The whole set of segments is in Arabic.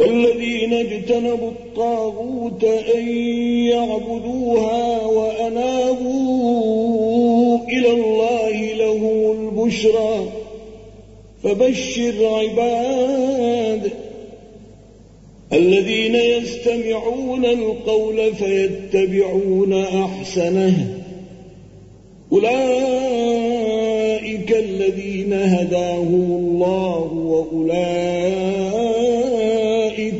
والذين اجتنبوا الطاغوت أن يعبدوها وأنابوا إلى الله له البشرى فبشر عباد الذين يستمعون القول فيتبعون أحسنه. أولئك الذين هداهم الله وأولئك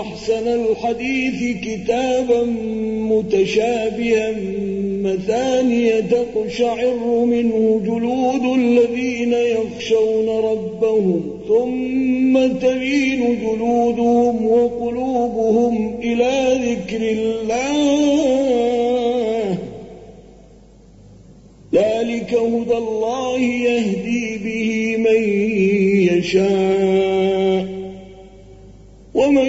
أحسن الحديث كتابا متشابها مثانية تقشعر منه جلود الذين يخشون ربهم ثم تلين جلودهم وقلوبهم إلى ذكر الله. ذلك هدى الله يهدي به من يشاء ومن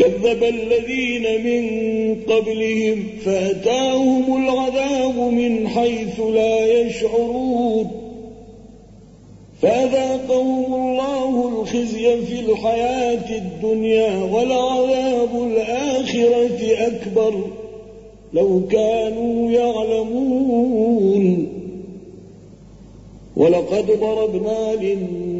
كذب الذين من قبلهم فأتاهم العذاب من حيث لا يشعرون فأذاقهم الله الخزي في الحياة الدنيا ولعذاب الآخرة أكبر لو كانوا يعلمون ولقد ضربنا للناس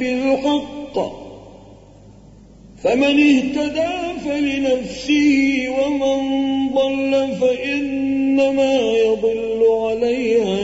بالحق فمن اهتدى فلنفسه ومن ضل فإنما يضل عليها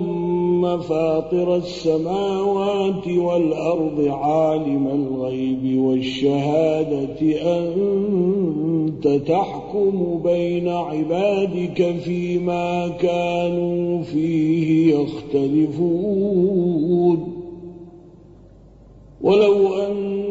فاطر السماوات والأرض عالم الغيب والشهادة أنت تحكم بين عبادك فيما كانوا فيه يختلفون. ولو أن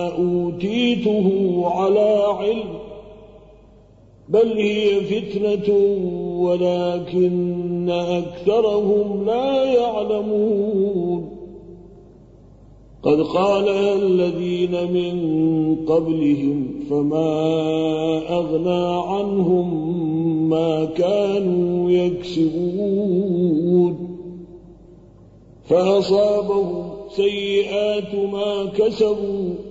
أوتيته على علم بل هي فتنة ولكن أكثرهم لا يعلمون. قد قالها الذين من قبلهم فما أغنى عنهم ما كانوا يكسبون. فأصابهم سيئات ما كسبوا.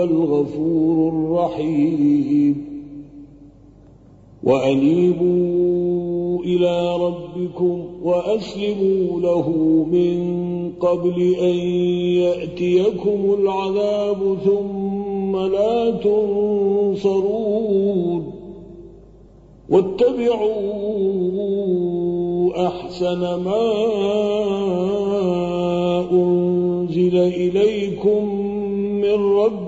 الغفور الرحيم. وأنيبوا إلى ربكم وأسلموا له من قبل أن يأتيكم العذاب ثم لا تنصرون. واتبعوا أحسن ما أنزل إليكم من ربكم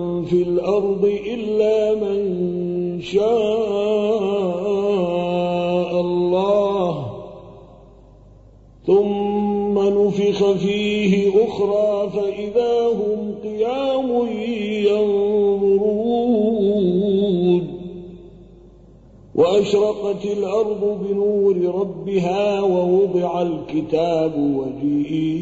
في الأرض إلا من شاء الله. ثم نفخ فيه أخرى فإذا هم قيام ينظرون. وأشرقت الأرض بنور ربها ووضع الكتاب وجيء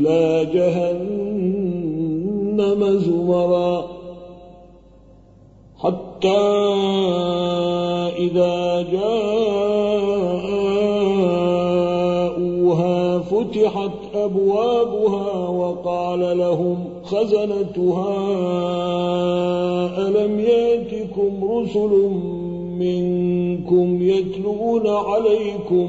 إلى جهنم زمرا. حتى إذا جاءوها فتحت أبوابها وقال لهم خزنتها ألم يأتكم رسل منكم يتلون عليكم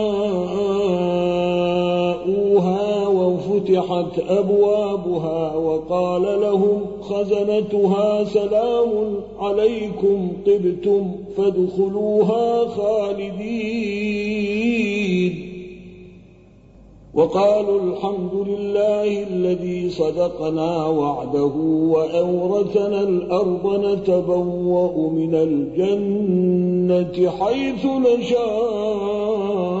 وفتحت أبوابها وقال لهم خزنتها سلام عليكم طبتم فادخلوها خالدين. وقالوا الحمد لله الذي صدقنا وعده وأورثنا الأرض نتبوأ من الجنة حيث نشاء.